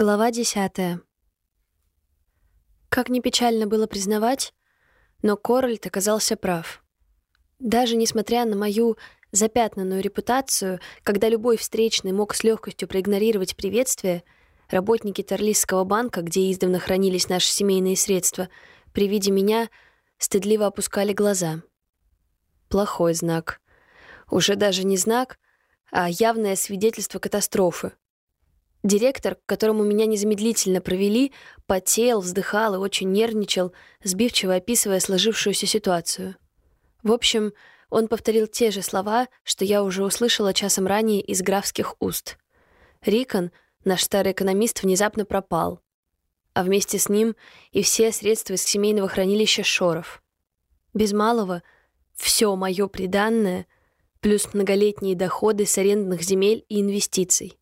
Глава десятая. Как ни печально было признавать, но Корольд оказался прав. Даже несмотря на мою запятнанную репутацию, когда любой встречный мог с легкостью проигнорировать приветствие, работники Торлисского банка, где издавна хранились наши семейные средства, при виде меня стыдливо опускали глаза. Плохой знак. Уже даже не знак, а явное свидетельство катастрофы. Директор, к которому меня незамедлительно провели, потел, вздыхал и очень нервничал, сбивчиво описывая сложившуюся ситуацию. В общем, он повторил те же слова, что я уже услышала часом ранее из графских уст. Рикон, наш старый экономист, внезапно пропал. А вместе с ним и все средства из семейного хранилища Шоров. Без малого все мое приданное, плюс многолетние доходы с арендных земель и инвестиций.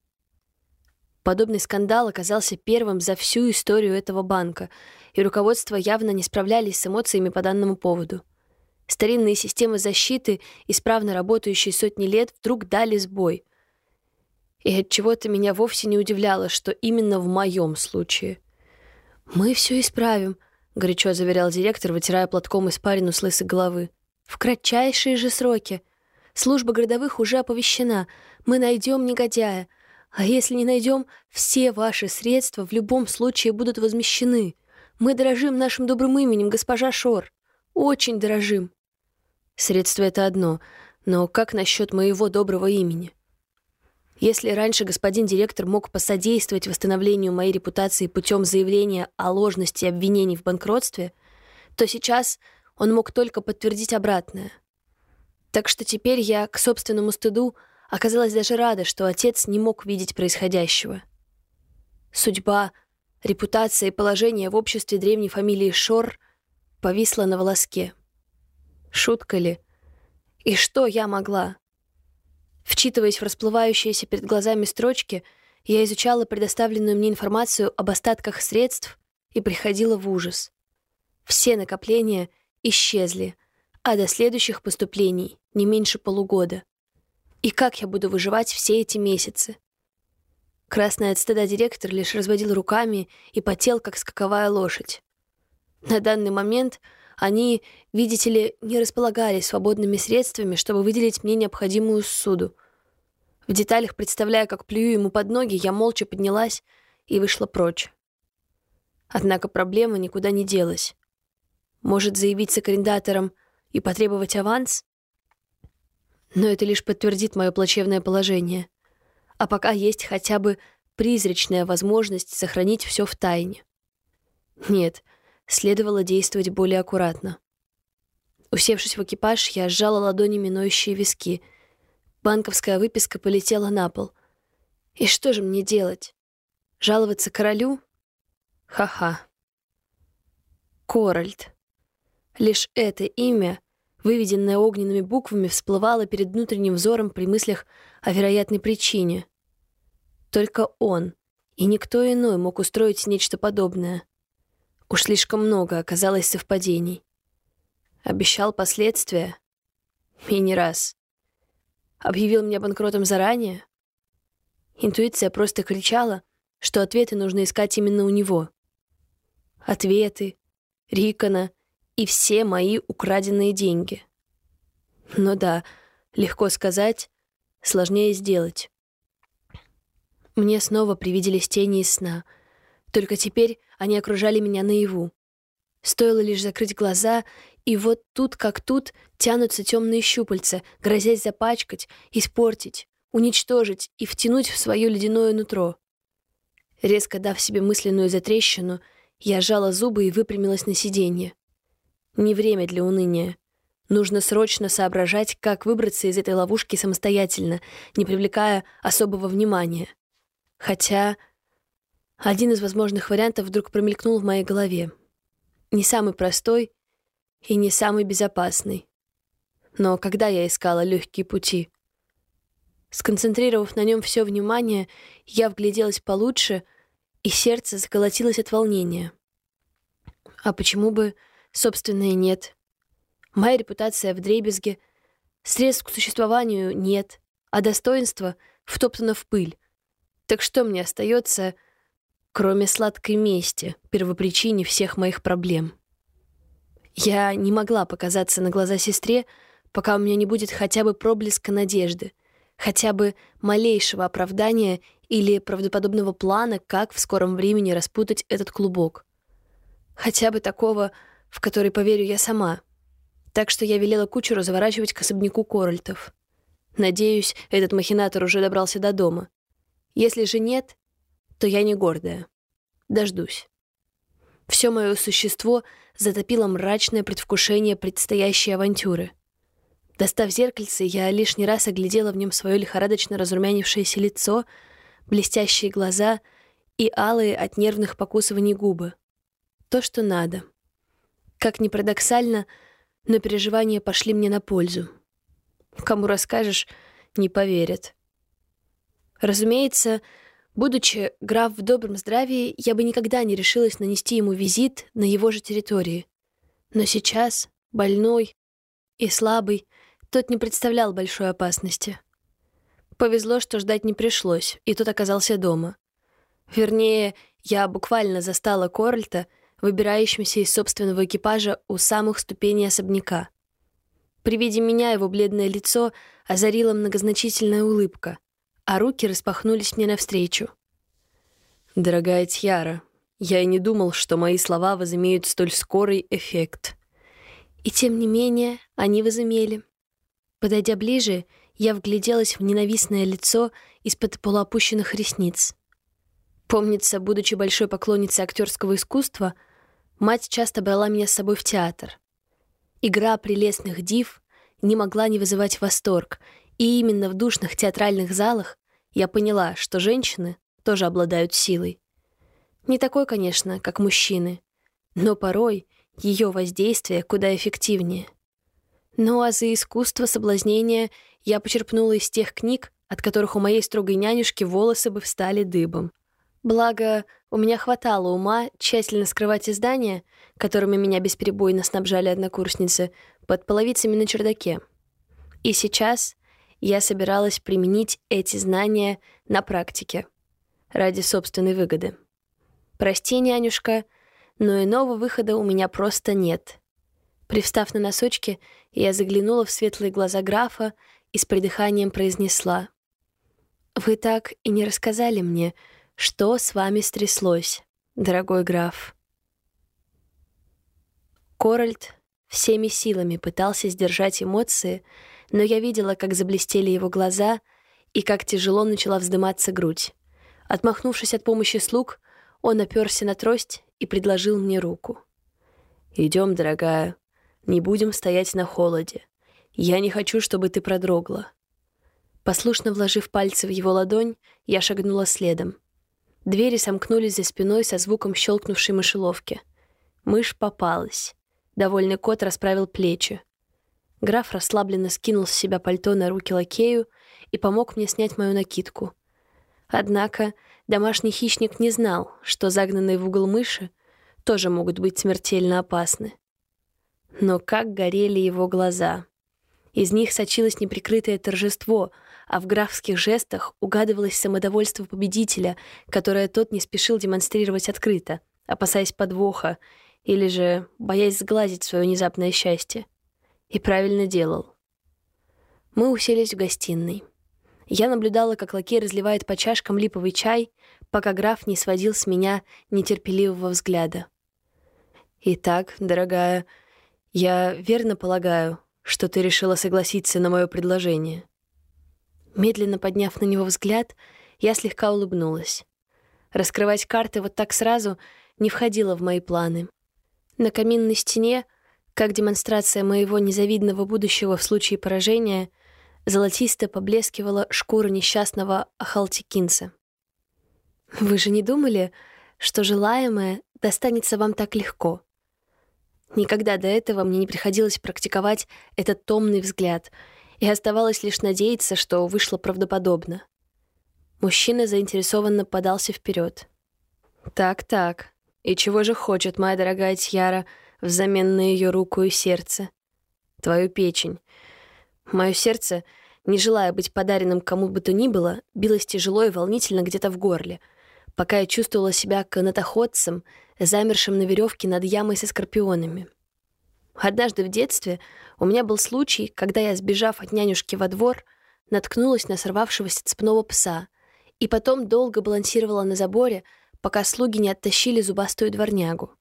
Подобный скандал оказался первым за всю историю этого банка, и руководство явно не справлялись с эмоциями по данному поводу. Старинные системы защиты, исправно работающие сотни лет, вдруг дали сбой. И от чего-то меня вовсе не удивляло, что именно в моем случае. «Мы все исправим», — горячо заверял директор, вытирая платком испарину с лысой головы. «В кратчайшие же сроки. Служба городовых уже оповещена. Мы найдем негодяя. А если не найдем, все ваши средства в любом случае будут возмещены. Мы дорожим нашим добрым именем, госпожа Шор. Очень дорожим. Средства — это одно, но как насчет моего доброго имени? Если раньше господин директор мог посодействовать восстановлению моей репутации путем заявления о ложности обвинений в банкротстве, то сейчас он мог только подтвердить обратное. Так что теперь я, к собственному стыду, Оказалась даже рада, что отец не мог видеть происходящего. Судьба, репутация и положение в обществе древней фамилии Шор повисла на волоске. Шутка ли? И что я могла? Вчитываясь в расплывающиеся перед глазами строчки, я изучала предоставленную мне информацию об остатках средств и приходила в ужас. Все накопления исчезли, а до следующих поступлений не меньше полугода. И как я буду выживать все эти месяцы? Красный от стыда директор лишь разводил руками и потел, как скаковая лошадь. На данный момент они, видите ли, не располагали свободными средствами, чтобы выделить мне необходимую суду. В деталях, представляя, как плюю ему под ноги, я молча поднялась и вышла прочь. Однако проблема никуда не делась. Может заявиться к арендаторам и потребовать аванс? Но это лишь подтвердит мое плачевное положение. А пока есть хотя бы призрачная возможность сохранить все в тайне. Нет, следовало действовать более аккуратно. Усевшись в экипаж, я сжала ладонями ноющие виски. Банковская выписка полетела на пол. И что же мне делать? Жаловаться королю? Ха-ха. Корольд. Лишь это имя выведенная огненными буквами, всплывала перед внутренним взором при мыслях о вероятной причине. Только он и никто иной мог устроить нечто подобное. Уж слишком много оказалось совпадений. Обещал последствия? И не раз. Объявил меня банкротом заранее? Интуиция просто кричала, что ответы нужно искать именно у него. Ответы, Рикона и все мои украденные деньги. Ну да, легко сказать, сложнее сделать. Мне снова привиделись тени из сна. Только теперь они окружали меня наяву. Стоило лишь закрыть глаза, и вот тут как тут тянутся темные щупальца, грозясь запачкать, испортить, уничтожить и втянуть в свое ледяное нутро. Резко дав себе мысленную затрещину, я сжала зубы и выпрямилась на сиденье. Не время для уныния. Нужно срочно соображать, как выбраться из этой ловушки самостоятельно, не привлекая особого внимания. Хотя один из возможных вариантов вдруг промелькнул в моей голове. Не самый простой и не самый безопасный. Но когда я искала легкие пути? Сконцентрировав на нем все внимание, я вгляделась получше, и сердце заколотилось от волнения. А почему бы собственное нет. Моя репутация в дребезге, средств к существованию нет, а достоинство втоптано в пыль. Так что мне остается, кроме сладкой мести, первопричине всех моих проблем. Я не могла показаться на глаза сестре, пока у меня не будет хотя бы проблеска надежды, хотя бы малейшего оправдания или правдоподобного плана, как в скором времени распутать этот клубок. Хотя бы такого, в который поверю я сама. Так что я велела кучеру заворачивать к особняку Корольтов. Надеюсь, этот махинатор уже добрался до дома. Если же нет, то я не гордая. Дождусь. Все мое существо затопило мрачное предвкушение предстоящей авантюры. Достав зеркальце, я лишний раз оглядела в нем свое лихорадочно разрумянившееся лицо, блестящие глаза и алые от нервных покусываний губы. То, что надо. Как ни парадоксально, но переживания пошли мне на пользу. Кому расскажешь, не поверят. Разумеется, Будучи граф в добром здравии, я бы никогда не решилась нанести ему визит на его же территории. Но сейчас, больной и слабый, тот не представлял большой опасности. Повезло, что ждать не пришлось, и тот оказался дома. Вернее, я буквально застала Корольта, выбирающимся из собственного экипажа у самых ступеней особняка. При виде меня его бледное лицо озарила многозначительная улыбка — а руки распахнулись мне навстречу. «Дорогая Тьяра, я и не думал, что мои слова возымеют столь скорый эффект». И тем не менее они возымели. Подойдя ближе, я вгляделась в ненавистное лицо из-под полуопущенных ресниц. Помнится, будучи большой поклонницей актерского искусства, мать часто брала меня с собой в театр. Игра прелестных див не могла не вызывать восторг, и именно в душных театральных залах я поняла, что женщины тоже обладают силой. Не такой, конечно, как мужчины, но порой ее воздействие куда эффективнее. Ну а за искусство соблазнения я почерпнула из тех книг, от которых у моей строгой нянюшки волосы бы встали дыбом. Благо, у меня хватало ума тщательно скрывать издания, которыми меня бесперебойно снабжали однокурсницы, под половицами на чердаке. И сейчас я собиралась применить эти знания на практике ради собственной выгоды. Прости, нянюшка, но иного выхода у меня просто нет. Привстав на носочки, я заглянула в светлые глаза графа и с придыханием произнесла. «Вы так и не рассказали мне, что с вами стряслось, дорогой граф». Корольд всеми силами пытался сдержать эмоции, но я видела, как заблестели его глаза и как тяжело начала вздыматься грудь. Отмахнувшись от помощи слуг, он оперся на трость и предложил мне руку. «Идем, дорогая, не будем стоять на холоде. Я не хочу, чтобы ты продрогла». Послушно вложив пальцы в его ладонь, я шагнула следом. Двери сомкнулись за спиной со звуком щелкнувшей мышеловки. Мышь попалась. Довольный кот расправил плечи. Граф расслабленно скинул с себя пальто на руки лакею и помог мне снять мою накидку. Однако домашний хищник не знал, что загнанные в угол мыши тоже могут быть смертельно опасны. Но как горели его глаза! Из них сочилось неприкрытое торжество, а в графских жестах угадывалось самодовольство победителя, которое тот не спешил демонстрировать открыто, опасаясь подвоха или же боясь сглазить свое внезапное счастье. И правильно делал. Мы уселись в гостиной. Я наблюдала, как лакей разливает по чашкам липовый чай, пока граф не сводил с меня нетерпеливого взгляда. «Итак, дорогая, я верно полагаю, что ты решила согласиться на мое предложение?» Медленно подняв на него взгляд, я слегка улыбнулась. Раскрывать карты вот так сразу не входило в мои планы. На каминной стене как демонстрация моего незавидного будущего в случае поражения, золотисто поблескивала шкура несчастного Ахалтикинца. «Вы же не думали, что желаемое достанется вам так легко?» Никогда до этого мне не приходилось практиковать этот томный взгляд, и оставалось лишь надеяться, что вышло правдоподобно. Мужчина заинтересованно подался вперед. «Так-так, и чего же хочет моя дорогая Тьяра?» взамен на ее руку и сердце. Твою печень. Мое сердце, не желая быть подаренным кому бы то ни было, билось тяжело и волнительно где-то в горле. пока я чувствовала себя канатоходцем, замершим на веревке над ямой со скорпионами. Однажды в детстве у меня был случай, когда я, сбежав от нянюшки во двор, наткнулась на сорвавшегося цепного пса и потом долго балансировала на заборе, пока слуги не оттащили зубастую дворнягу.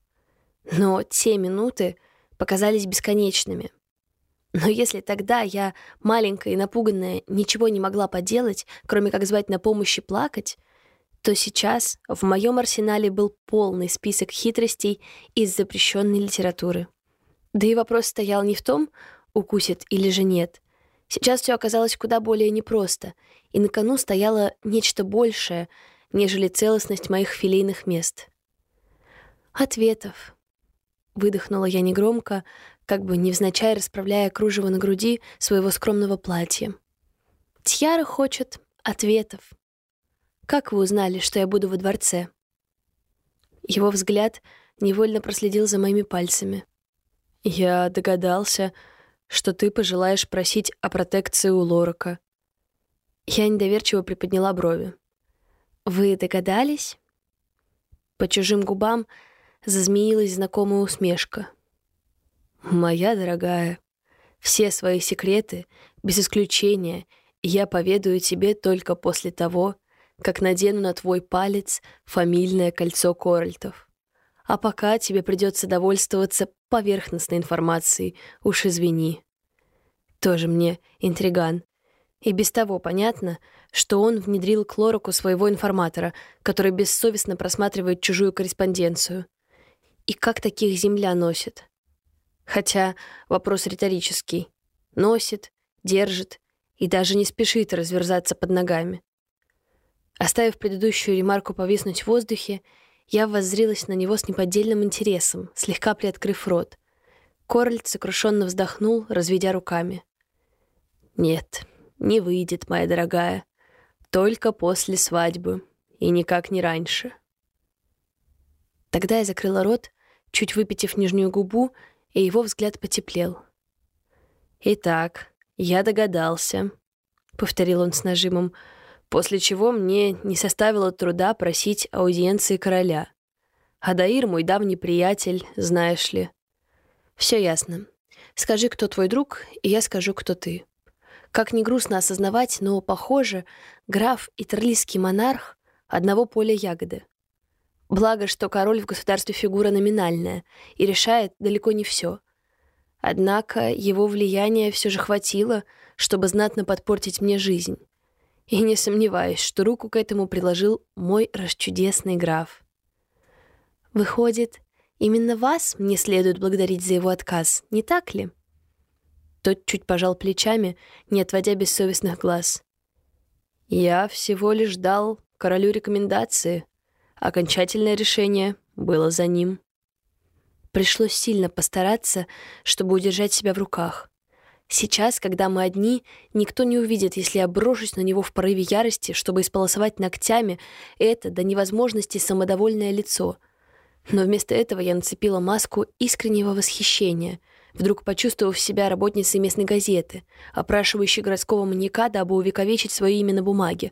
Но те минуты показались бесконечными. Но если тогда я, маленькая и напуганная, ничего не могла поделать, кроме как звать на помощь и плакать, то сейчас в моем арсенале был полный список хитростей из запрещенной литературы. Да и вопрос стоял не в том, укусит или же нет. Сейчас все оказалось куда более непросто, и на кону стояло нечто большее, нежели целостность моих филейных мест. Ответов, Выдохнула я негромко, как бы невзначай расправляя кружево на груди своего скромного платья. Тьяра хочет ответов. Как вы узнали, что я буду во дворце? Его взгляд невольно проследил за моими пальцами. Я догадался, что ты пожелаешь просить о протекции у Лорака. Я недоверчиво приподняла брови. Вы догадались? По чужим губам зазмеилась знакомая усмешка. «Моя дорогая, все свои секреты, без исключения, я поведаю тебе только после того, как надену на твой палец фамильное кольцо Корольтов. А пока тебе придется довольствоваться поверхностной информацией, уж извини. Тоже мне интриган. И без того понятно, что он внедрил к Лораку своего информатора, который бессовестно просматривает чужую корреспонденцию. И как таких земля носит? Хотя вопрос риторический. Носит, держит и даже не спешит разверзаться под ногами. Оставив предыдущую ремарку повиснуть в воздухе, я воззрилась на него с неподдельным интересом, слегка приоткрыв рот. Корольд сокрушенно вздохнул, разведя руками. «Нет, не выйдет, моя дорогая. Только после свадьбы. И никак не раньше». Тогда я закрыла рот, чуть выпитив нижнюю губу, и его взгляд потеплел. «Итак, я догадался», — повторил он с нажимом, после чего мне не составило труда просить аудиенции короля. Адаир — мой давний приятель, знаешь ли. Все ясно. Скажи, кто твой друг, и я скажу, кто ты. Как ни грустно осознавать, но, похоже, граф и терлийский монарх одного поля ягоды. Благо, что король в государстве фигура номинальная и решает далеко не все. Однако его влияния все же хватило, чтобы знатно подпортить мне жизнь. И не сомневаюсь, что руку к этому приложил мой расчудесный граф. Выходит, именно вас мне следует благодарить за его отказ, не так ли? Тот чуть пожал плечами, не отводя бессовестных глаз. Я всего лишь дал королю рекомендации, Окончательное решение было за ним. Пришлось сильно постараться, чтобы удержать себя в руках. Сейчас, когда мы одни, никто не увидит, если я брошусь на него в порыве ярости, чтобы исполосовать ногтями это до невозможности самодовольное лицо. Но вместо этого я нацепила маску искреннего восхищения, вдруг почувствовав себя работницей местной газеты, опрашивающей городского маньяка, дабы увековечить свое имя на бумаге.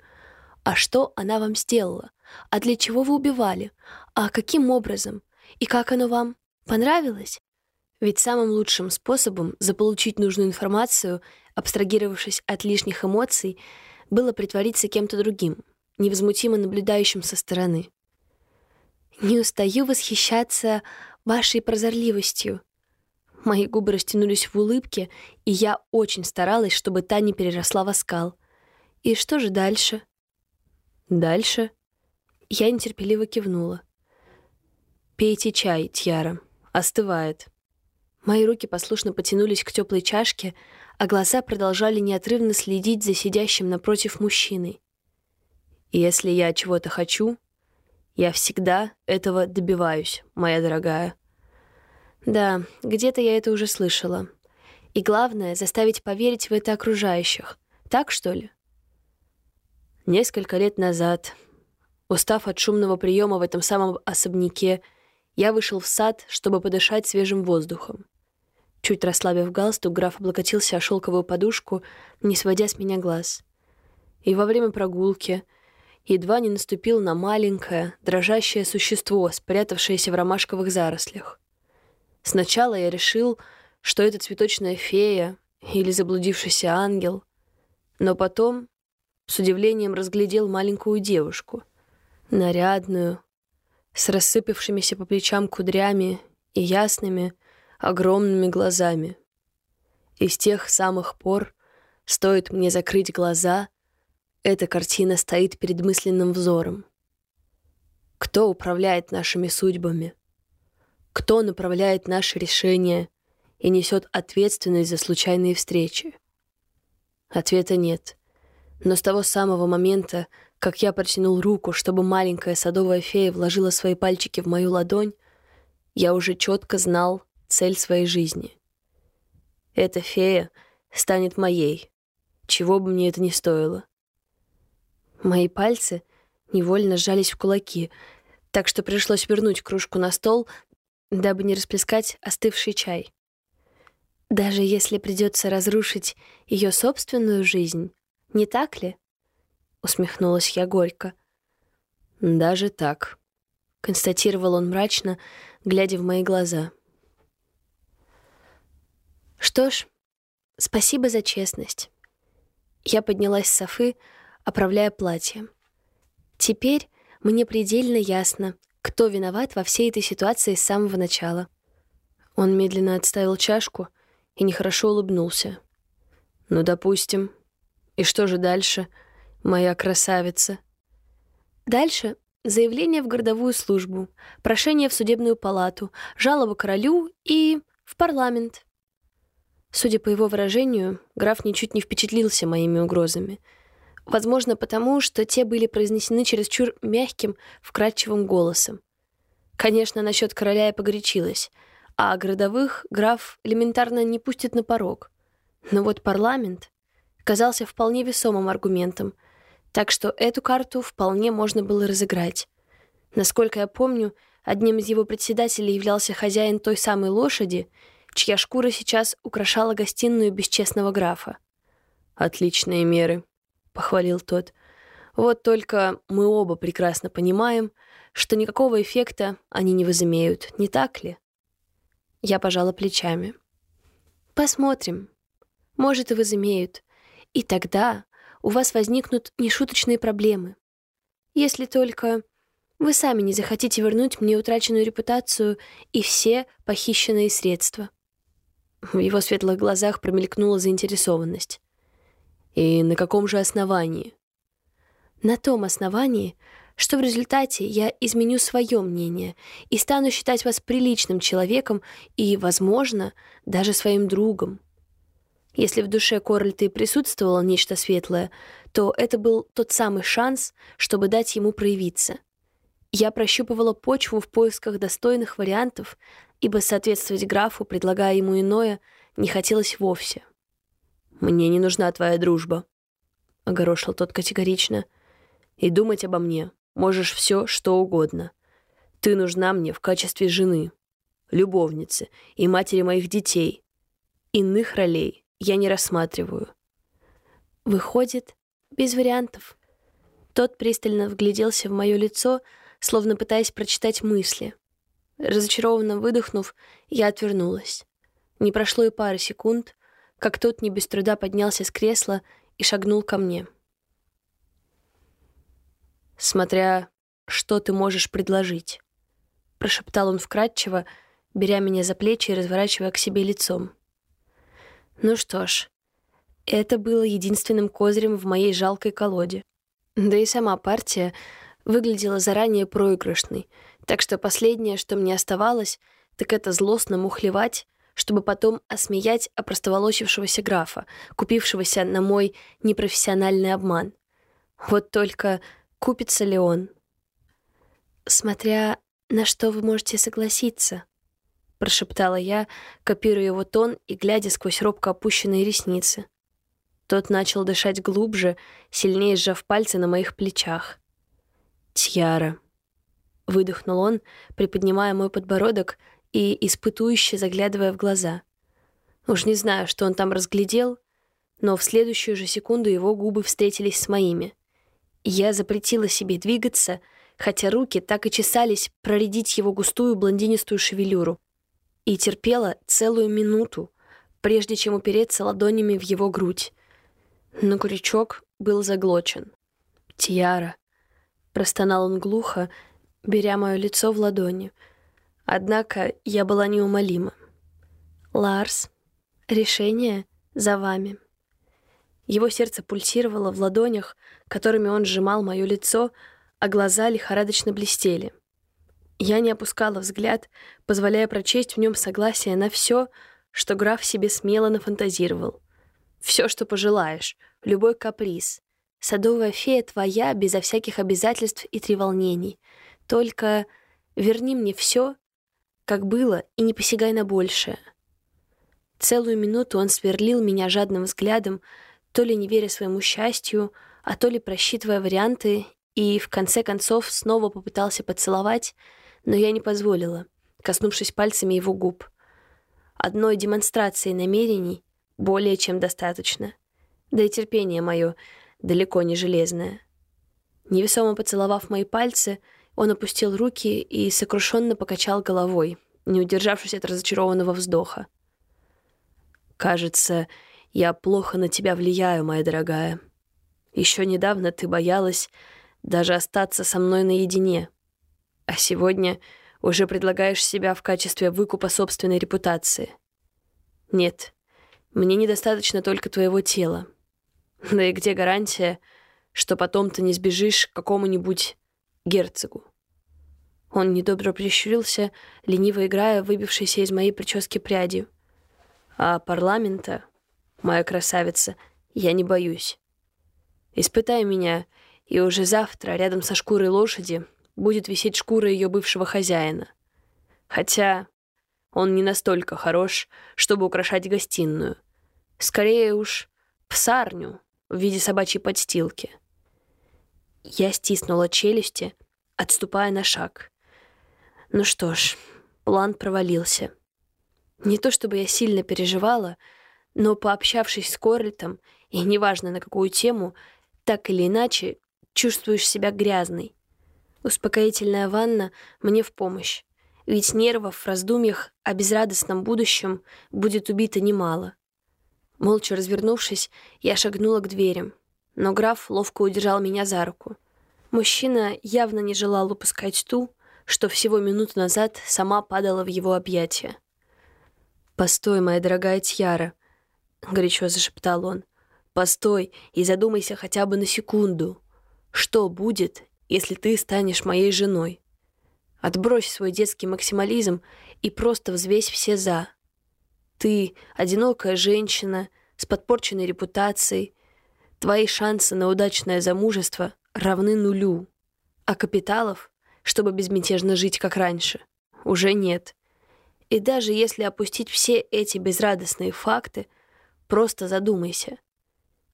А что она вам сделала? А для чего вы убивали? А каким образом? И как оно вам? Понравилось? Ведь самым лучшим способом заполучить нужную информацию, абстрагировавшись от лишних эмоций, было притвориться кем-то другим, невозмутимо наблюдающим со стороны. «Не устаю восхищаться вашей прозорливостью». Мои губы растянулись в улыбке, и я очень старалась, чтобы та не переросла в оскал. «И что же дальше?» «Дальше?» Я нетерпеливо кивнула. «Пейте чай, Тьяра. Остывает». Мои руки послушно потянулись к теплой чашке, а глаза продолжали неотрывно следить за сидящим напротив мужчиной. «Если я чего-то хочу, я всегда этого добиваюсь, моя дорогая». Да, где-то я это уже слышала. И главное — заставить поверить в это окружающих. Так, что ли? Несколько лет назад Устав от шумного приема в этом самом особняке, я вышел в сад, чтобы подышать свежим воздухом. Чуть расслабив галстук, граф облокотился о шелковую подушку, не сводя с меня глаз. И во время прогулки едва не наступил на маленькое, дрожащее существо, спрятавшееся в ромашковых зарослях. Сначала я решил, что это цветочная фея или заблудившийся ангел, но потом с удивлением разглядел маленькую девушку, нарядную, с рассыпавшимися по плечам кудрями и ясными, огромными глазами. И с тех самых пор, стоит мне закрыть глаза, эта картина стоит перед мысленным взором. Кто управляет нашими судьбами? Кто направляет наши решения и несет ответственность за случайные встречи? Ответа нет. Но с того самого момента, как я протянул руку, чтобы маленькая садовая фея вложила свои пальчики в мою ладонь, я уже четко знал цель своей жизни. Эта фея станет моей, чего бы мне это ни стоило. Мои пальцы невольно сжались в кулаки, так что пришлось вернуть кружку на стол, дабы не расплескать остывший чай. Даже если придется разрушить ее собственную жизнь, не так ли? Усмехнулась я горько. Даже так, констатировал он мрачно, глядя в мои глаза. Что ж, спасибо за честность. Я поднялась с софы, оправляя платье. Теперь мне предельно ясно, кто виноват во всей этой ситуации с самого начала. Он медленно отставил чашку и нехорошо улыбнулся. «Ну, допустим. И что же дальше, моя красавица?» «Дальше заявление в городовую службу, прошение в судебную палату, жалоба королю и в парламент». Судя по его выражению, граф ничуть не впечатлился моими угрозами — Возможно, потому, что те были произнесены чересчур мягким, вкрадчивым голосом. Конечно, насчет короля я погорячилась, а городовых граф элементарно не пустит на порог. Но вот парламент казался вполне весомым аргументом, так что эту карту вполне можно было разыграть. Насколько я помню, одним из его председателей являлся хозяин той самой лошади, чья шкура сейчас украшала гостиную бесчестного графа. «Отличные меры», — похвалил тот. «Вот только мы оба прекрасно понимаем, что никакого эффекта они не возымеют, не так ли?» Я пожала плечами. «Посмотрим. Может, и возымеют. И тогда у вас возникнут нешуточные проблемы. Если только вы сами не захотите вернуть мне утраченную репутацию и все похищенные средства». В его светлых глазах промелькнула заинтересованность. И на каком же основании? На том основании, что в результате я изменю свое мнение и стану считать вас приличным человеком и, возможно, даже своим другом. Если в душе Корольта и присутствовало нечто светлое, то это был тот самый шанс, чтобы дать ему проявиться. Я прощупывала почву в поисках достойных вариантов, ибо соответствовать графу, предлагая ему иное, не хотелось вовсе. «Мне не нужна твоя дружба», — огорошил тот категорично. «И думать обо мне можешь все, что угодно. Ты нужна мне в качестве жены, любовницы и матери моих детей. Иных ролей я не рассматриваю». Выходит, без вариантов. Тот пристально вгляделся в мое лицо, словно пытаясь прочитать мысли. Разочарованно выдохнув, я отвернулась. Не прошло и пары секунд, как тот не без труда поднялся с кресла и шагнул ко мне. «Смотря, что ты можешь предложить», — прошептал он вкратчиво, беря меня за плечи и разворачивая к себе лицом. Ну что ж, это было единственным козырем в моей жалкой колоде. Да и сама партия выглядела заранее проигрышной, так что последнее, что мне оставалось, так это злостно мухлевать чтобы потом осмеять опростоволосившегося графа, купившегося на мой непрофессиональный обман. Вот только купится ли он? «Смотря на что вы можете согласиться», — прошептала я, копируя его тон и глядя сквозь робко опущенные ресницы. Тот начал дышать глубже, сильнее сжав пальцы на моих плечах. «Тьяра», — выдохнул он, приподнимая мой подбородок и испытующе заглядывая в глаза. Уж не знаю, что он там разглядел, но в следующую же секунду его губы встретились с моими. Я запретила себе двигаться, хотя руки так и чесались проредить его густую блондинистую шевелюру. И терпела целую минуту, прежде чем упереться ладонями в его грудь. Но крючок был заглочен. «Тиара», — простонал он глухо, беря мое лицо в ладони. Однако я была неумолима. «Ларс, решение за вами». Его сердце пульсировало в ладонях, которыми он сжимал мое лицо, а глаза лихорадочно блестели. Я не опускала взгляд, позволяя прочесть в нем согласие на все, что граф себе смело нафантазировал. Все, что пожелаешь, любой каприз. Садовая фея твоя, безо всяких обязательств и треволнений. Только верни мне все, как было, и не посягай на большее. Целую минуту он сверлил меня жадным взглядом, то ли не веря своему счастью, а то ли просчитывая варианты, и в конце концов снова попытался поцеловать, но я не позволила, коснувшись пальцами его губ. Одной демонстрации намерений более чем достаточно. Да и терпение мое далеко не железное. Невесомо поцеловав мои пальцы, он опустил руки и сокрушенно покачал головой, не удержавшись от разочарованного вздоха. «Кажется, я плохо на тебя влияю, моя дорогая. Еще недавно ты боялась даже остаться со мной наедине. А сегодня уже предлагаешь себя в качестве выкупа собственной репутации. Нет, мне недостаточно только твоего тела. Да и где гарантия, что потом ты не сбежишь к какому-нибудь герцогу? Он недобро прищурился, лениво играя выбившейся из моей прически прядью. А парламента моя красавица, я не боюсь. Испытай меня, и уже завтра рядом со шкурой лошади будет висеть шкура ее бывшего хозяина. Хотя он не настолько хорош, чтобы украшать гостиную. Скорее уж псарню в виде собачьей подстилки. Я стиснула челюсти, отступая на шаг. Ну что ж, план провалился. Не то чтобы я сильно переживала, но пообщавшись с Корлетом, и неважно на какую тему, так или иначе чувствуешь себя грязной. Успокоительная ванна мне в помощь, ведь нервов в раздумьях о безрадостном будущем будет убито немало. Молча развернувшись, я шагнула к дверям, но граф ловко удержал меня за руку. Мужчина явно не желал упускать ту, что всего минуту назад сама падала в его объятия. «Постой, моя дорогая Тьяра», — горячо зашептал он. «Постой и задумайся хотя бы на секунду. Что будет, если ты станешь моей женой? Отбрось свой детский максимализм и просто взвесь все «за». Ты — одинокая женщина с подпорченной репутацией. Твои шансы на удачное замужество равны нулю. А капиталов, чтобы безмятежно жить, как раньше, уже нет. И даже если опустить все эти безрадостные факты — Просто задумайся.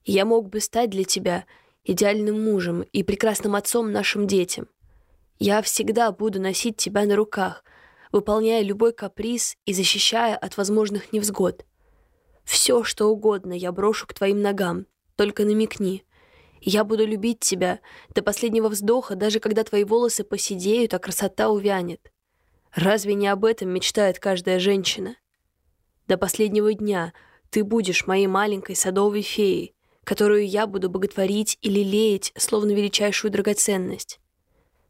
Я мог бы стать для тебя идеальным мужем и прекрасным отцом нашим детям. Я всегда буду носить тебя на руках, выполняя любой каприз и защищая от возможных невзгод. Все, что угодно, я брошу к твоим ногам, только намекни. Я буду любить тебя до последнего вздоха, даже когда твои волосы поседеют, а красота увянет. Разве не об этом мечтает каждая женщина? До последнего дня — ты будешь моей маленькой садовой феей, которую я буду боготворить и лелеять, словно величайшую драгоценность.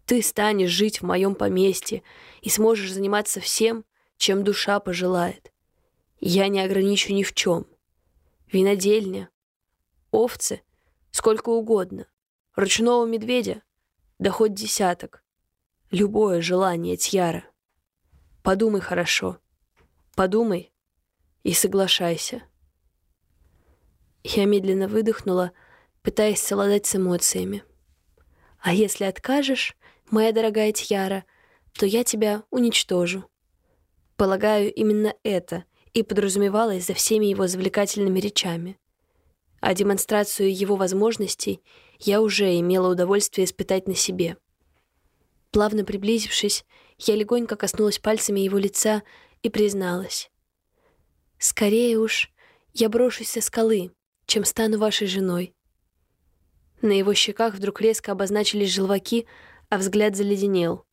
Ты станешь жить в моем поместье и сможешь заниматься всем, чем душа пожелает. Я не ограничу ни в чем. Винодельня, овцы, сколько угодно, ручного медведя, да хоть десяток. Любое желание, Тьяра. Подумай хорошо. Подумай и соглашайся. Я медленно выдохнула, пытаясь совладать с эмоциями. «А если откажешь, моя дорогая Тьяра, то я тебя уничтожу». Полагаю, именно это и подразумевалось за всеми его завлекательными речами. А демонстрацию его возможностей я уже имела удовольствие испытать на себе. Плавно приблизившись, я легонько коснулась пальцами его лица и призналась. «Скорее уж, я брошусь со скалы, чем стану вашей женой. На его щеках вдруг резко обозначились желваки, а взгляд заледенел.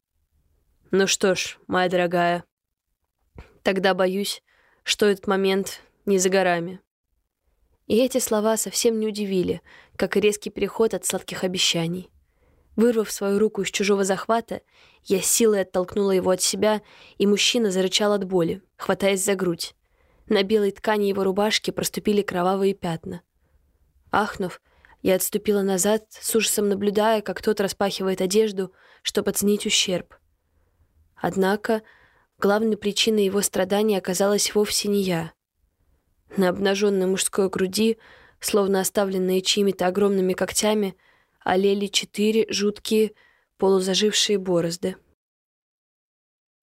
«Ну что ж, моя дорогая, тогда боюсь, что этот момент не за горами». И эти слова совсем не удивили, как и резкий переход от сладких обещаний. Вырвав свою руку из чужого захвата, я силой оттолкнула его от себя, и мужчина зарычал от боли, хватаясь за грудь. На белой ткани его рубашки проступили кровавые пятна. Ахнув, я отступила назад, с ужасом наблюдая, как тот распахивает одежду, чтобы оценить ущерб. Однако главной причиной его страданий оказалась вовсе не я. На обнаженной мужской груди, словно оставленные чьими-то огромными когтями, олели четыре жуткие полузажившие борозды —